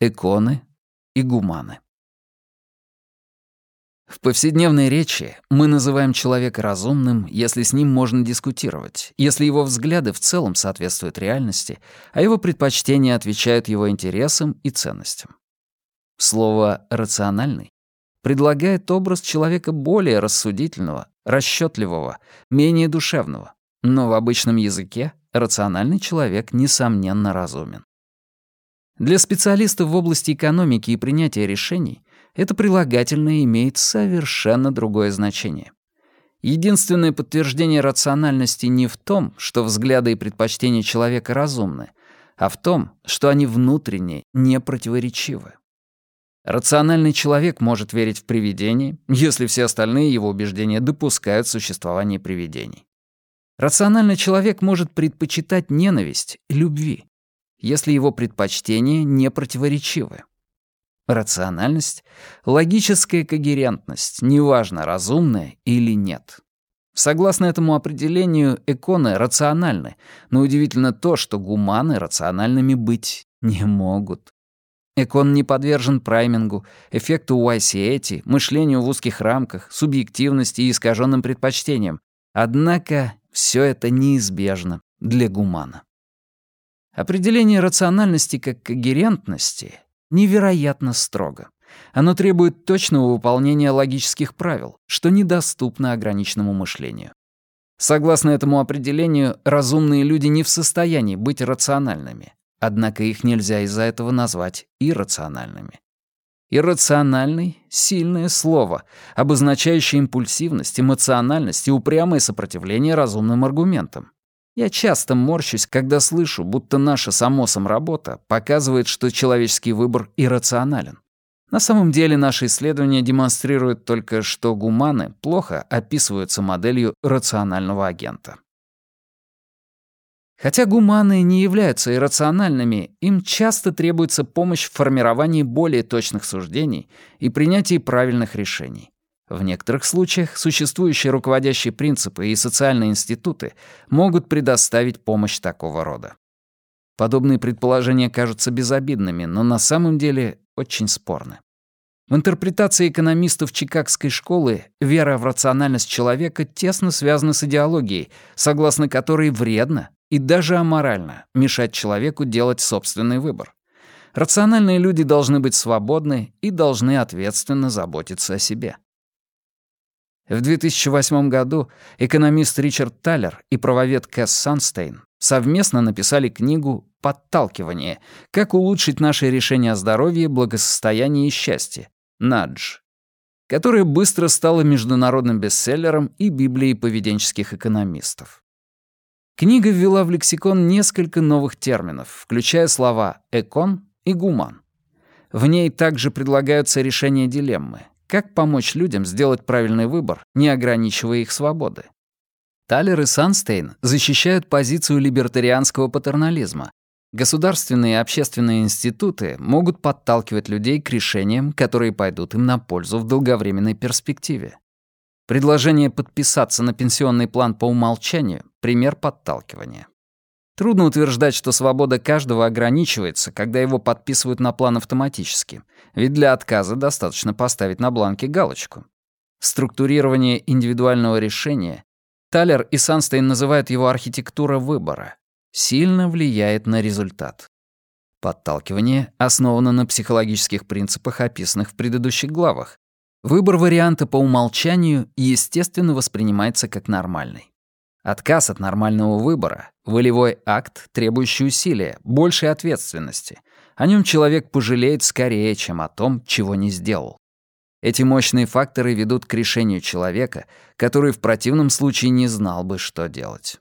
Эконы и гуманы. В повседневной речи мы называем человека разумным, если с ним можно дискутировать, если его взгляды в целом соответствуют реальности, а его предпочтения отвечают его интересам и ценностям. Слово «рациональный» предлагает образ человека более рассудительного, расчетливого, менее душевного, но в обычном языке рациональный человек, несомненно, разумен. Для специалистов в области экономики и принятия решений это прилагательное имеет совершенно другое значение. Единственное подтверждение рациональности не в том, что взгляды и предпочтения человека разумны, а в том, что они внутренне не противоречивы. Рациональный человек может верить в привидения, если все остальные его убеждения допускают существование привидений. Рациональный человек может предпочитать ненависть любви, если его предпочтения не противоречивы. Рациональность — логическая когерентность, неважно, разумная или нет. Согласно этому определению, эконы рациональны, но удивительно то, что гуманы рациональными быть не могут. Экон не подвержен праймингу, эффекту Уайсиэти, мышлению в узких рамках, субъективности и искаженным предпочтениям. Однако все это неизбежно для гумана. Определение рациональности как когерентности невероятно строго. Оно требует точного выполнения логических правил, что недоступно ограниченному мышлению. Согласно этому определению, разумные люди не в состоянии быть рациональными, однако их нельзя из-за этого назвать иррациональными. Иррациональный — сильное слово, обозначающее импульсивность, эмоциональность и упрямое сопротивление разумным аргументам. Я часто морщусь, когда слышу, будто наша самосом работа показывает, что человеческий выбор иррационален. На самом деле наши исследования демонстрируют только, что гуманы плохо описываются моделью рационального агента. Хотя гуманы не являются иррациональными, им часто требуется помощь в формировании более точных суждений и принятии правильных решений. В некоторых случаях существующие руководящие принципы и социальные институты могут предоставить помощь такого рода. Подобные предположения кажутся безобидными, но на самом деле очень спорны. В интерпретации экономистов Чикагской школы вера в рациональность человека тесно связана с идеологией, согласно которой вредно и даже аморально мешать человеку делать собственный выбор. Рациональные люди должны быть свободны и должны ответственно заботиться о себе. В 2008 году экономист Ричард Таллер и правовед Кэс Санстейн совместно написали книгу «Подталкивание. Как улучшить наши решения о здоровье, благосостоянии и счастье» «Надж», которая быстро стала международным бестселлером и библией поведенческих экономистов. Книга ввела в лексикон несколько новых терминов, включая слова «экон» и «гуман». В ней также предлагаются решения дилеммы. Как помочь людям сделать правильный выбор, не ограничивая их свободы? Талер и Санстейн защищают позицию либертарианского патернализма. Государственные и общественные институты могут подталкивать людей к решениям, которые пойдут им на пользу в долговременной перспективе. Предложение подписаться на пенсионный план по умолчанию — пример подталкивания. Трудно утверждать, что свобода каждого ограничивается, когда его подписывают на план автоматически, ведь для отказа достаточно поставить на бланке галочку. Структурирование индивидуального решения Талер и Санстейн называют его архитектура выбора, сильно влияет на результат. Подталкивание основано на психологических принципах, описанных в предыдущих главах, Выбор варианта по умолчанию, естественно, воспринимается как нормальный. Отказ от нормального выбора — волевой акт, требующий усилия, большей ответственности. О нем человек пожалеет скорее, чем о том, чего не сделал. Эти мощные факторы ведут к решению человека, который в противном случае не знал бы, что делать.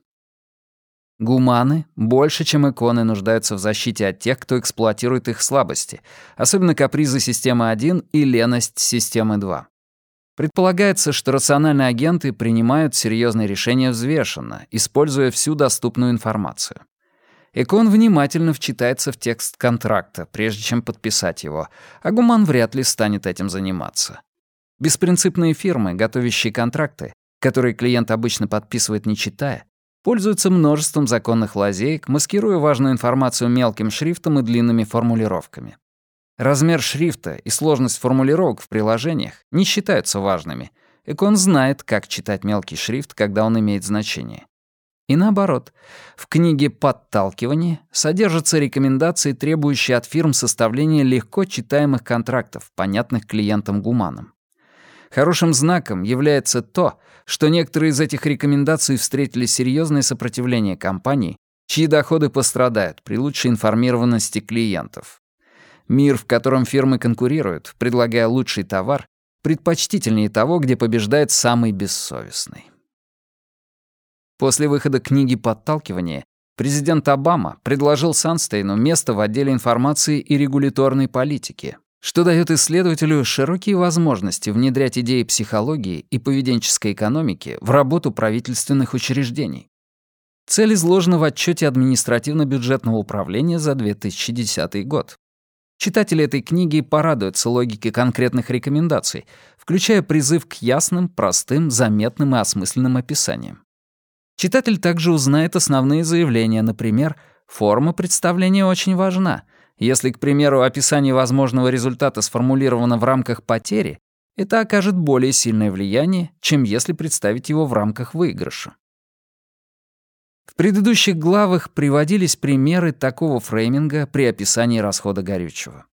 Гуманы больше, чем иконы, нуждаются в защите от тех, кто эксплуатирует их слабости, особенно капризы системы 1 и леность системы 2. Предполагается, что рациональные агенты принимают серьезные решения взвешенно, используя всю доступную информацию. Икон внимательно вчитается в текст контракта, прежде чем подписать его, а гуман вряд ли станет этим заниматься. Беспринципные фирмы, готовящие контракты, которые клиент обычно подписывает не читая, пользуются множеством законных лазеек, маскируя важную информацию мелким шрифтом и длинными формулировками. Размер шрифта и сложность формулировок в приложениях не считаются важными. Экон знает, как читать мелкий шрифт, когда он имеет значение. И наоборот, в книге «Подталкивание» содержатся рекомендации, требующие от фирм составления легко читаемых контрактов, понятных клиентам-гуманам. Хорошим знаком является то, что некоторые из этих рекомендаций встретили серьезное сопротивление компаний, чьи доходы пострадают при лучшей информированности клиентов. Мир, в котором фирмы конкурируют, предлагая лучший товар, предпочтительнее того, где побеждает самый бессовестный. После выхода книги «Подталкивание» президент Обама предложил Санстейну место в отделе информации и регуляторной политики, что дает исследователю широкие возможности внедрять идеи психологии и поведенческой экономики в работу правительственных учреждений. Цель изложена в отчете административно-бюджетного управления за 2010 год. Читатели этой книги порадуются логике конкретных рекомендаций, включая призыв к ясным, простым, заметным и осмысленным описаниям. Читатель также узнает основные заявления, например, форма представления очень важна. Если, к примеру, описание возможного результата сформулировано в рамках потери, это окажет более сильное влияние, чем если представить его в рамках выигрыша. В предыдущих главах приводились примеры такого фрейминга при описании расхода горючего.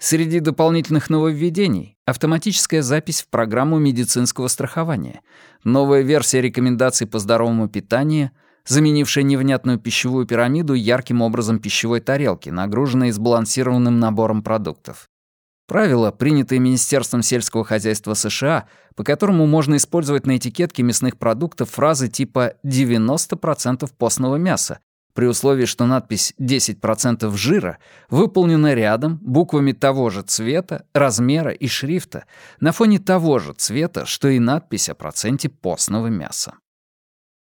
Среди дополнительных нововведений — автоматическая запись в программу медицинского страхования, новая версия рекомендаций по здоровому питанию, заменившая невнятную пищевую пирамиду ярким образом пищевой тарелки, нагруженной сбалансированным набором продуктов. Правило, принятое Министерством сельского хозяйства США, по которому можно использовать на этикетке мясных продуктов фразы типа «90% постного мяса», при условии, что надпись «10% жира» выполнена рядом буквами того же цвета, размера и шрифта на фоне того же цвета, что и надпись о проценте постного мяса.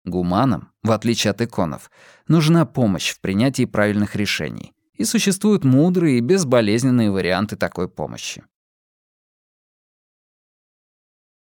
Гуманам, в отличие от иконов, нужна помощь в принятии правильных решений, и существуют мудрые и безболезненные варианты такой помощи.